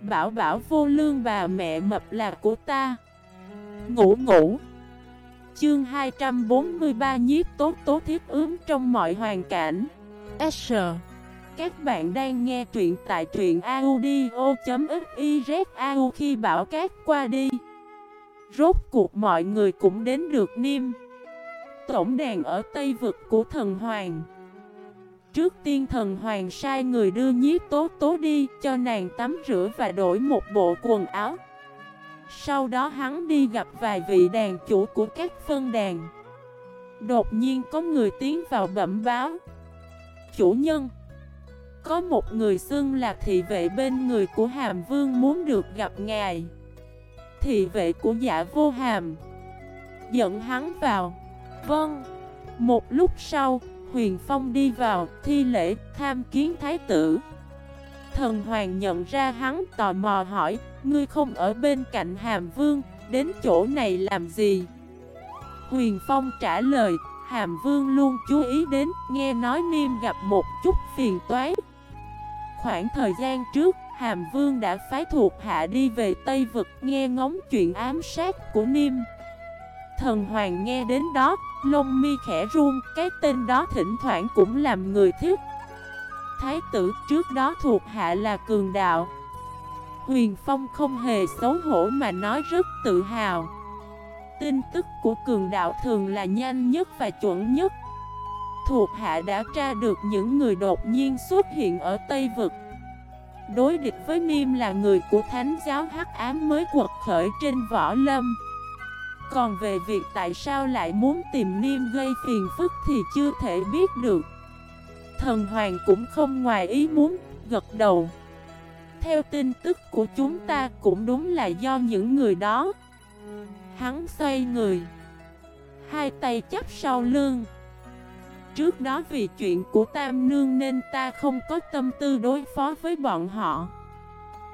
Bảo bảo vô lương bà mẹ mập là của ta. Ngủ ngủ. Chương 243 nhiếp tốt tốt thiết ướm trong mọi hoàn cảnh. S. Các bạn đang nghe truyện tại truyện audio.xyzau khi bảo cát qua đi. Rốt cuộc mọi người cũng đến được Niêm. Tổng đàn ở Tây Vực của thần Hoàng. Trước tiên thần Hoàng sai người đưa nhiếp tố tố đi cho nàng tắm rửa và đổi một bộ quần áo. Sau đó hắn đi gặp vài vị đàn chủ của các phân đàn. Đột nhiên có người tiến vào bẩm báo. Chủ nhân, Có một người xưng là thị vệ bên người của Hàm Vương muốn được gặp ngài. Thị vệ của giả vô hàm Dẫn hắn vào. Vâng. Một lúc sau Huyền Phong đi vào, thi lễ, tham kiến thái tử. Thần Hoàng nhận ra hắn, tò mò hỏi, Ngươi không ở bên cạnh Hàm Vương, Đến chỗ này làm gì? Huyền Phong trả lời, Hàm Vương luôn chú ý đến, Nghe nói Niêm gặp một chút phiền toái. Khoảng thời gian trước, Hàm Vương đã phái thuộc hạ đi về Tây Vực, nghe ngóng chuyện ám sát của Niêm. Thần Hoàng nghe đến đó, lông mi khẽ run, cái tên đó thỉnh thoảng cũng làm người thích. Thái tử trước đó thuộc hạ là cường đạo. Huyền Phong không hề xấu hổ mà nói rất tự hào. Tin tức của cường đạo thường là nhanh nhất và chuẩn nhất. Thuộc hạ đã tra được những người đột nhiên xuất hiện ở Tây Vực. Đối địch với Niêm là người của Thánh giáo Hắc Ám mới quật khởi trên võ lâm. Còn về việc tại sao lại muốn tìm Niêm gây phiền phức thì chưa thể biết được. Thần Hoàng cũng không ngoài ý muốn, gật đầu. Theo tin tức của chúng ta cũng đúng là do những người đó. Hắn xoay người. Hai tay chắp sau lưng. Trước đó vì chuyện của Tam Nương nên ta không có tâm tư đối phó với bọn họ.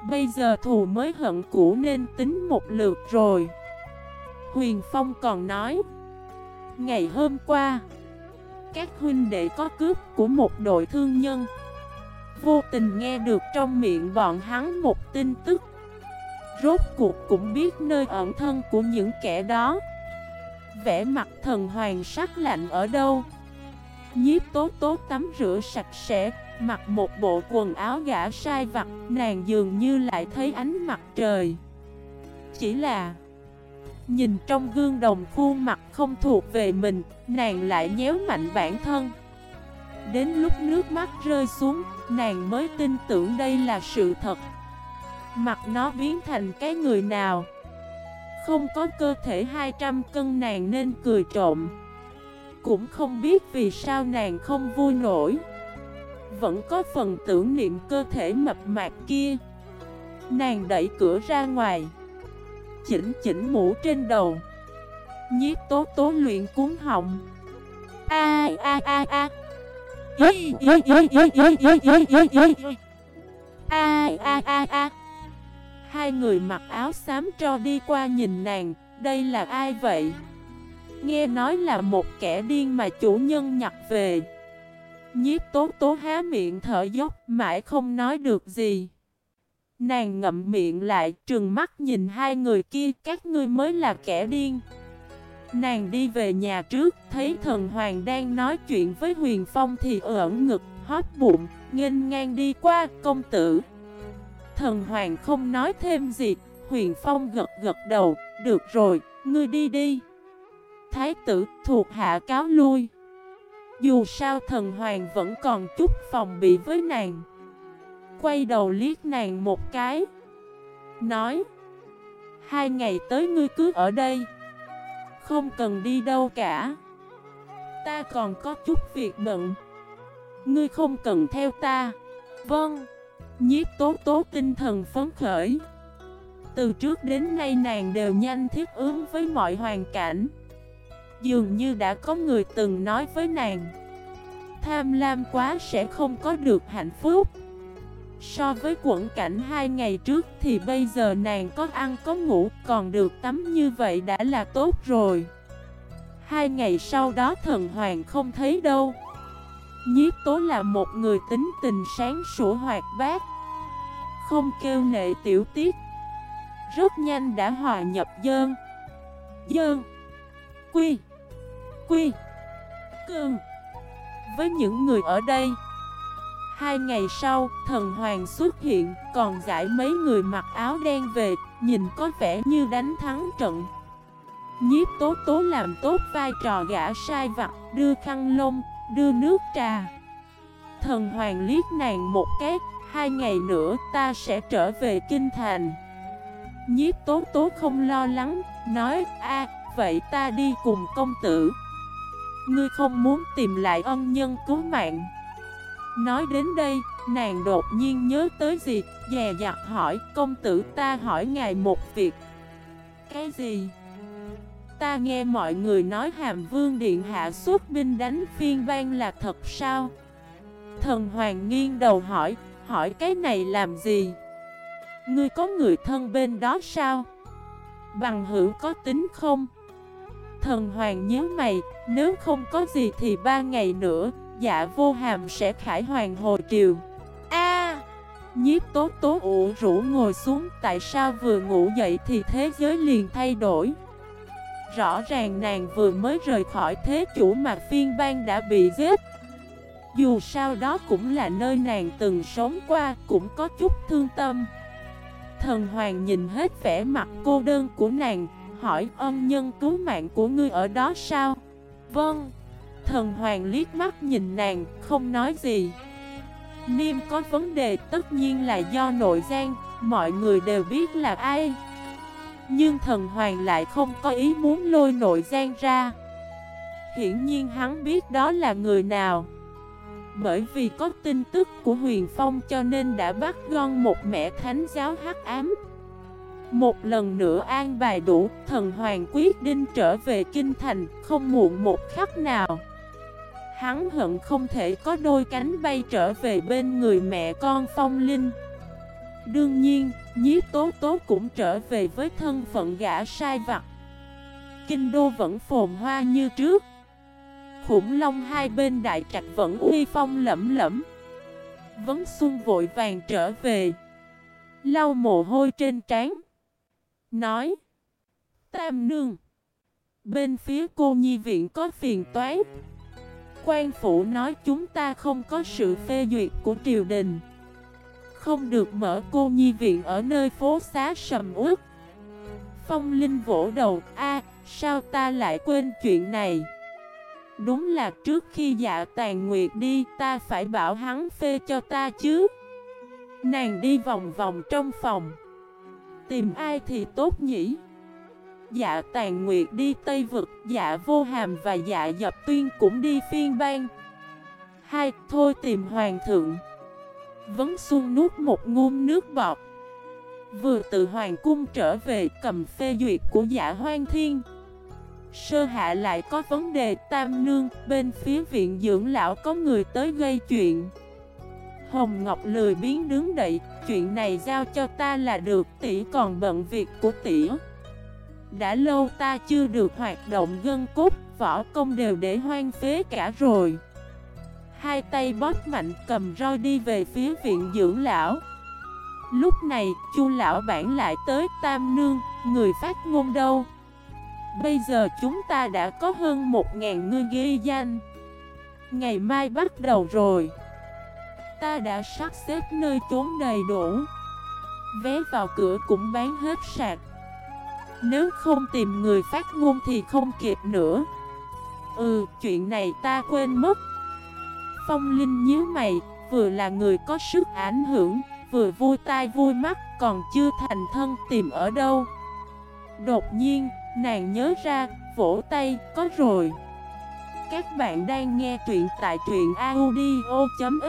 Bây giờ thù mới hận cũ nên tính một lượt rồi. Huyền Phong còn nói, Ngày hôm qua, Các huynh đệ có cướp của một đội thương nhân. Vô tình nghe được trong miệng bọn hắn một tin tức. Rốt cuộc cũng biết nơi ẩn thân của những kẻ đó. Vẽ mặt thần hoàng sắc lạnh ở đâu? Nhiếp tốt tốt tắm rửa sạch sẽ, Mặc một bộ quần áo gã sai vặt, Nàng dường như lại thấy ánh mặt trời. Chỉ là Nhìn trong gương đồng khuôn mặt không thuộc về mình, Nàng lại nhéo mạnh bản thân. Đến lúc nước mắt rơi xuống, Nàng mới tin tưởng đây là sự thật. Mặt nó biến thành cái người nào? Không có cơ thể 200 cân nàng nên cười trộm. Cũng không biết vì sao nàng không vui nổi. Vẫn có phần tưởng niệm cơ thể mập mạp kia. Nàng đẩy cửa ra ngoài. Chỉnh chỉnh mũ trên đầu Nhiếp tố tố luyện cuốn họng A a a a A a a a Hai người mặc áo xám cho đi qua nhìn nàng Đây là ai vậy? Nghe nói là một kẻ điên mà chủ nhân nhặt về Nhiếp tố tố há miệng thở dốc Mãi không nói được gì Nàng ngậm miệng lại trừng mắt nhìn hai người kia Các ngươi mới là kẻ điên. Nàng đi về nhà trước Thấy thần hoàng đang nói chuyện với huyền phong Thì ẩn ngực hót bụng nghênh ngang đi qua công tử. Thần hoàng không nói thêm gì Huyền phong gật gật đầu Được rồi, ngươi đi đi. Thái tử thuộc hạ cáo lui. Dù sao thần hoàng vẫn còn chút phòng bị với nàng. Quay đầu liếc nàng một cái. Nói, Hai ngày tới ngươi cứ ở đây, Không cần đi đâu cả. Ta còn có chút việc bận. Ngươi không cần theo ta. Vâng. Nhiếp tố tố tinh thần phấn khởi. Từ trước đến nay nàng đều nhanh thiết ứng với mọi hoàn cảnh. Dường như đã có người từng nói với nàng, Tham lam quá sẽ không có được hạnh phúc. So với quẩn cảnh hai ngày trước thì bây giờ nàng có ăn có ngủ, còn được tắm như vậy đã là tốt rồi. Hai ngày sau đó thần hoàng không thấy đâu. Nhiếp tố là một người tính tình sáng sủa hoạt bát, không kêu nệ tiểu tiết, Rất nhanh đã hòa nhập dơn Dơn Quy Quy, Cương. Với những người ở đây Hai ngày sau, thần hoàng xuất hiện, còn giải mấy người mặc áo đen về, nhìn có vẻ như đánh thắng trận. Nhiếp tố tố làm tốt vai trò gã sai vặt, đưa khăn lông, đưa nước trà. Thần hoàng liếc nàng một cái, hai ngày nữa ta sẽ trở về kinh thành. Nhiếp tố tố không lo lắng, nói, a vậy ta đi cùng công tử. Ngươi không muốn tìm lại ân nhân cứu mạng. Nói đến đây, nàng đột nhiên nhớ tới gì, dè dặt hỏi, công tử ta hỏi ngài một việc. Cái gì? Ta nghe mọi người nói hàm vương điện hạ xuất binh đánh phiên bang là thật sao? Thần hoàng nghiêng đầu hỏi, hỏi cái này làm gì? Ngươi có người thân bên đó sao? Bằng hữu có tính không? Thần hoàng nhớ mày, nếu không có gì thì ba ngày nữa, dạ vô hàm sẽ khải hoàng hồ triều. A, nhiếp tố tố ủ rũ ngồi xuống, tại sao vừa ngủ dậy thì thế giới liền thay đổi? Rõ ràng nàng vừa mới rời khỏi thế chủ mà phiên bang đã bị giết. Dù sao đó cũng là nơi nàng từng sống qua Cũng có chút thương tâm. Thần hoàng nhìn hết vẻ mặt cô đơn của nàng Hỏi ân nhân cứu mạng của ngươi ở đó sao? Vâng Thần hoàng liếc mắt nhìn nàng, Không nói gì. Niêm có vấn đề, tất nhiên là do nội gian, Mọi người đều biết là ai. Nhưng thần hoàng lại không có ý muốn lôi nội gian ra. Hiển nhiên hắn biết đó là người nào. Bởi vì có tin tức của huyền phong cho nên đã bắt gon một mẹ thánh giáo hắc ám. Một lần nữa an bài đủ, Thần hoàng quyết định trở về kinh thành, Không muộn một khắc nào. Hắn hận không thể có đôi cánh bay trở về bên người mẹ con phong linh. Đương nhiên, nhiếp tố tố cũng trở về với thân phận gã sai vặt. Kinh đô vẫn phồn hoa như trước. Khủng long hai bên đại trạch vẫn uy phong lẫm lẫm. Vấn xuân vội vàng trở về Lau mồ hôi trên trán Nói Tam nương Bên phía cô nhi viện có phiền toái. Quan phủ nói chúng ta không có sự phê duyệt của triều đình. Không được mở cô nhi viện ở nơi phố xá sầm uất. Phong Linh vỗ đầu, a, sao ta lại quên chuyện này? Đúng là trước khi dạ tàn nguyệt đi, Ta phải bảo hắn phê cho ta chứ. Nàng đi vòng vòng trong phòng. Tìm ai thì tốt nhỉ? Dạ tàn nguyệt đi Tây Vực Dạ vô hàm và dạ dập tuyên cũng đi phiên bang. Hai, thôi tìm hoàng thượng. Vấn Xuân nuốt một ngụm nước bọt. Vừa từ hoàng cung trở về, cầm phê duyệt của dạ hoang thiên. Sơ hạ lại có vấn đề tam nương, Bên phía viện dưỡng lão có người tới gây chuyện. Hồng Ngọc lười biến đứng đậy Chuyện này giao cho ta là được, tỷ còn bận việc của tỷ. Đã lâu ta chưa được hoạt động gân cốt, Võ công đều để hoang phế cả rồi. Hai tay bóp mạnh cầm roi đi về phía viện dưỡng lão. Lúc này, chu lão bản lại tới Tam Nương, Người phát ngôn đâu? Bây giờ chúng ta đã có hơn một ngàn người ghi danh. Ngày mai bắt đầu rồi. Ta đã sắp xếp nơi trốn đầy đủ. Vé vào cửa cũng bán hết sạc nếu không tìm người phát ngôn thì không kịp nữa Ừ, chuyện này ta quên mất Phong Linh nhíu mày, vừa là người có sức ảnh hưởng, vừa vui tai vui mắt, còn chưa thành thân tìm ở đâu. Đột nhiên, nàng nhớ ra, vỗ tay, có rồi. Các bạn đang nghe truyện tại truyện audio.fif